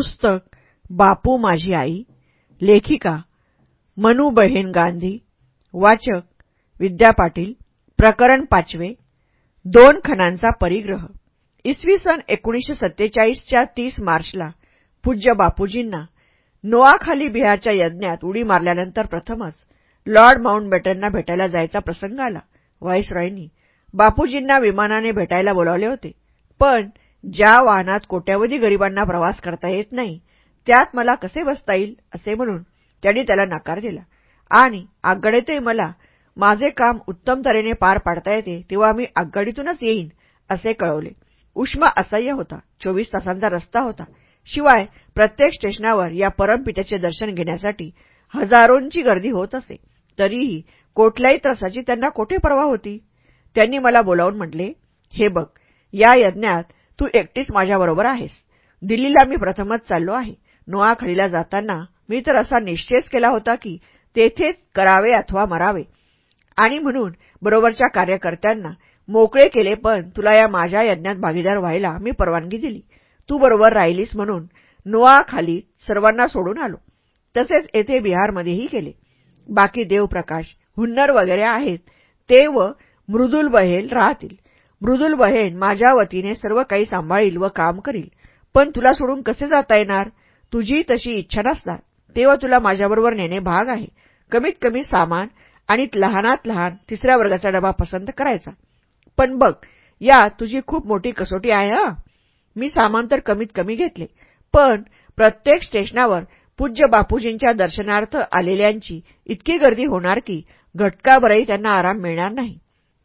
पुस्तक बापू माझी आई लेखिका मनू बहीण गांधी वाचक विद्या पाटील प्रकरण पाचवे दोन खणांचा परिग्रह. इसवी सन एकोणीसशे सत्तेचाळीसच्या तीस मार्चला पूज्य बापूजींना नोआखाली बिहारच्या यज्ञात उडी मारल्यानंतर प्रथमच लॉर्ड माउंटबॅटनना भेटायला जायचा प्रसंग आला. व्हाईसरॉयनी बापूजींना विमानाने भेटायला बोलावले होते. पण ज्या वाहनात कोट्यावधी गरिबांना प्रवास करता येत नाही त्यात मला कसे बसता येईल असे म्हणून त्यांनी त्याला नकार दिला. आणि आगगाडीतही मला माझे काम उत्तम तऱ्हेने पार पाडता येते तेव्हा मी आगगाडीतूनच येईन असे कळवले. उष्मा असह्य होता चोवीस तासांचा रस्ता होता. शिवाय प्रत्येक स्टेशनावर या परमपित्याचे दर्शन घेण्यासाठी हजारोंची गर्दी होत असे. तरीही कुठल्याही त्रासाची त्यांना कोठे पर्वा होती? त्यांनी मला बोलावून म्हटले हे बघ या यज्ञात तू एकटीच माझ्याबरोबर आहेस. दिल्लीला मी प्रथमच चाललो आहे. नोआखडीला जाताना मी तर असा निश्चयच केला होता की तेथेच करावे अथवा मरावे. आणि म्हणून बरोबरच्या कार्यकर्त्यांना मोकळे केले पण तुला या माझ्या यज्ञात भागीदार व्हायला मी परवानगी दिली. तू बरोबर राहिलीस म्हणून नोआखाली सर्वांना सोडून आलो. तसेच येथे बिहारमध्येही केले. बाकी देवप्रकाश हुन्नर वगैरे आहेत ते व मृदुल बहेल राहतील. मृदुल बहेन माझ्या वतीने सर्व काही सांभाळील व काम करील. पण तुला सोडून कसे जाता येणार? तुझी तशी इच्छा नसणार. तेव्हा तुला माझ्याबरोबर नेणे भाग आहे. कमीत कमी सामान आणि लहानात लहान तिसऱ्या वर्गाचा डबा पसंत करायचा. पण बघ या तुझी खूप मोठी कसोटी आहे हा? मी सामान तर कमीत कमी घेतले. पण प्रत्येक स्टेशनावर पूज्य बापूजींच्या दर्शनार्थ आलेल्यांची इतकी गर्दी होणार की घटकाभरही त्यांना आराम मिळणार नाही.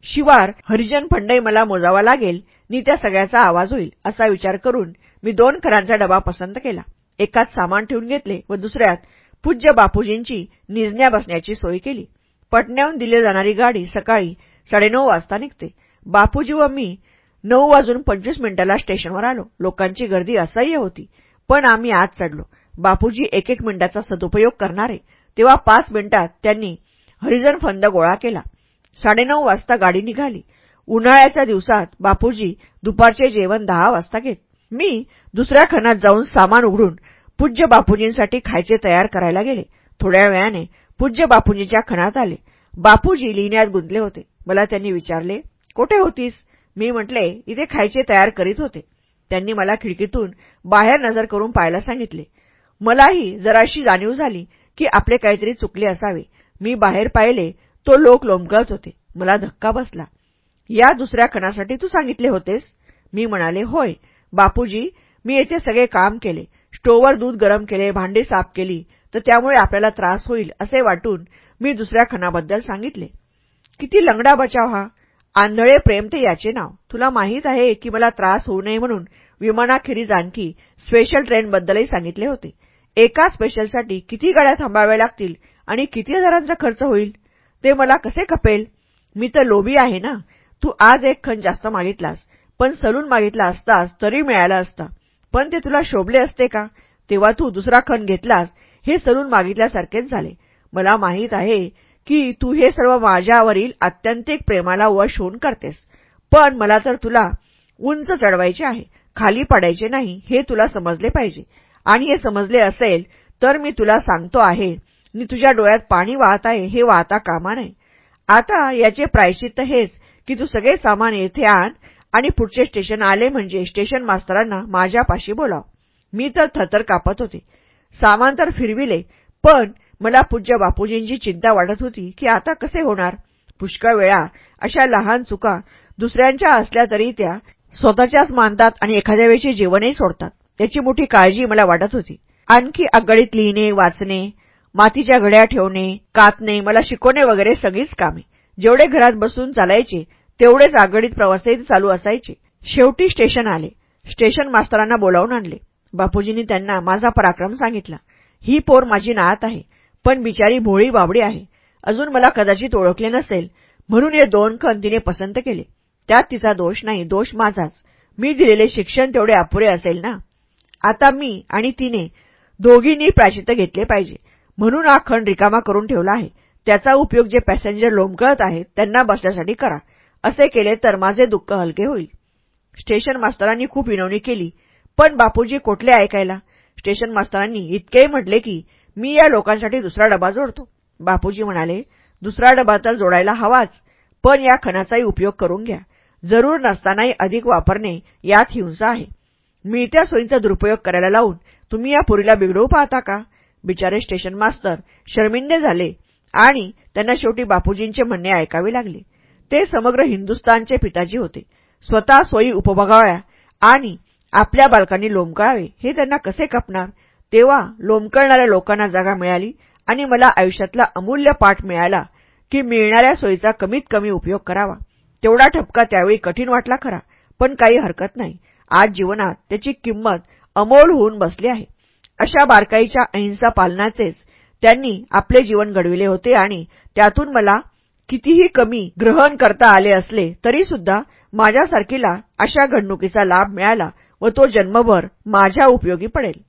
शिवार हरिजन फंडही मला मोजावा लागेल नि त्या सगळ्याचा आवाज होईल असा विचार करून मी दोन खरांचा डबा पसंत केला. एकात सामान ठेवून घेतले व दुसऱ्यात पूज्य बापूजींची निजण्या बसण्याची सोय केली. पटण्याहून दिली जाणारी गाडी सकाळी साडेनऊ वाजता निघते. बापूजी व मी नऊ वाजून पंचवीस मिनिटाला स्टेशनवर आलो. लोकांची गर्दी असह्य होती पण आम्ही आज चढलो. बापूजी एक एक मिनिटाचा सदुपयोग करणारे. तेव्हा पाच मिनिटात त्यांनी हरिजन फंद गोळा केला. साडेनऊ वाजता गाडी निघाली. उन्हाळ्याच्या दिवसात बापूजी दुपारचे जेवण दहा वाजता घेत. मी दुसऱ्या खणात जाऊन सामान उघडून पूज्य बापूजींसाठी खायचे तयार करायला गेले. थोड्या वेळाने पूज्य बापूजींच्या खणात आले. बापूजी लिहिण्यात गुंतले होते. मला त्यांनी विचारले कोठे होतीस? मी म्हटले इथे खायचे तयार करीत होते. त्यांनी मला खिडकीतून बाहेर नजर करून पाहायला सांगितले. मलाही जराशी जाणीव झाली की आपले काहीतरी चुकले असावे. मी बाहेर पाहिले तो लोक लोंबकळत होते. मला धक्का बसला. या दुसऱ्या खणासाठी तू सांगितले होतेस? मी म्हणाले होय. बापूजी मी येथे सगळे काम केले. स्टोवर दूध गरम केले भांडी साफ केली तर त्यामुळे आपल्याला त्रास होईल असे वाटून मी दुसऱ्या खणाबद्दल सांगितले. किती लंगडा बचाव हा. आंधळे प्रेम ते याचे नाव. तुला माहीत आहे की मला त्रास होऊ नये म्हणून विमानाखेरीज आणखी स्पेशल ट्रेनबद्दलही सांगितले होते. एका स्पेशलसाठी किती गाड्या थांबाव्या लागतील आणि किती हजारांचा खर्च होईल? ते मला कसे खपेल? मी तर लोभी आहे ना. तू आज एक खण जास्त मागितलास पण सलून मागितला असतास तरी मिळाला असता. पण ते तुला शोभले असते का? तेव्हा तू दुसरा खण घेतलास हे सलून मागितल्यासारखेच झाले. मला माहीत आहे की तू हे सर्व माझ्यावरील आत्यंतिक प्रेमाला वश होऊन करतेस. पण मला तर तुला उंच चढवायचे आहे खाली पडायचे नाही हे तुला समजले पाहिजे. आणि हे समजले असेल तर मी तुला सांगतो आहे मी तुझ्या डोळ्यात पाणी वाहत आहे हे वाहता कामा नये. आता याचे प्रायश्चित्त हेच की तू सगळे सामान येथे आण आणि पुढचे स्टेशन आले म्हणजे स्टेशन मास्तरांना माझ्यापाशी बोलाव. मी तर थरथर कापत होते. सामान तर फिरविले पण मला पूज्य बापूजींची चिंता वाटत होती की आता कसे होणार? पुष्कळ वेळा अशा लहान चुका दुसऱ्यांच्या असल्या तरी त्या स्वतःच्याच मानतात आणि एखाद्या वेळची जीवनही सोडतात. याची मोठी काळजी मला वाटत होती. आणखी आगडीत लिहिणे वाचणे मातीच्या घड्या ठेवणे कातणे मला शिकवणे वगैरे सगळीच कामे. जेवढे घरात बसून चालायचे तेवढेच आगडीत प्रवासही चालू असायचे. शेवटी स्टेशन आले. स्टेशन मास्तरांना बोलावून आणले. बापूजींनी त्यांना माझा पराक्रम सांगितला. ही पोर माझी नात आहे पण बिचारी भोळी बाबडी आहे. अजून मला कदाचित ओळखले नसेल. म्हणून हे दोन खण तिने पसंत केले. त्यात तिचा दोष नाही दोष माझाच. मी दिलेले शिक्षण तेवढे अपुरे असेल ना? आता मी आणि तिने दोघींनी प्राचित्य घेतले पाहिजे. म्हणून हा खण रिकामा करून ठेवला आहे. त्याचा उपयोग जे पॅसेंजर लोंबकळत आहेत त्यांना बसण्यासाठी करा. असे केले तर माझे दुःख हलके होईल. स्टेशन मास्तरांनी खूप विनवणी केली. पण बापूजी कोठले ऐकायला? स्टेशन मास्तरांनी इतकेही म्हटले की मी या लोकांसाठी दुसरा डबा जोडतो. बापूजी म्हणाले दुसरा डबा तर जोडायला हवाच पण या खणाचाही उपयोग करून घ्या. जरूर नसतानाही अधिक वापरणे यात हिंसा आहे. मिळत्या सोयींचा दुरुपयोग करायला लावून तुम्ही या पुरीला बिघडवू पाहता का? बिचारे स्टेशन मास्तर शर्मिंदे झाले आणि त्यांना शेवटी बापूजींचे म्हणणे ऐकावे लागले. ते समग्र हिंदुस्तानचे पिताजी होते. स्वतः सोयी उपभोगाव्या आणि आपल्या बालकांनी लोंबकळावे हे त्यांना कसे कपणार? तेव्हा लोंबकळणाऱ्या लोकांना जागा मिळाली आणि मला आयुष्यातला अमूल्य पाठ मिळाला की मिळणाऱ्या सोयीचा कमीत कमी उपयोग करावा. तेवढा ठपका त्यावेळी कठीण वाटला खरा पण काही हरकत नाही. आज जीवनात त्याची किंमत अमोल होऊन बसली आहे. अशा बारकाईच्या अहिंसा पालनाचेच त्यांनी आपले जीवन घडविले होते आणि त्यातून मला कितीही कमी ग्रहण करता आले असले तरीसुद्धा माझ्यासारखीला अशा घडणुकीचा लाभ मिळाला व तो जन्मभर माझ्या उपयोगी पडेल.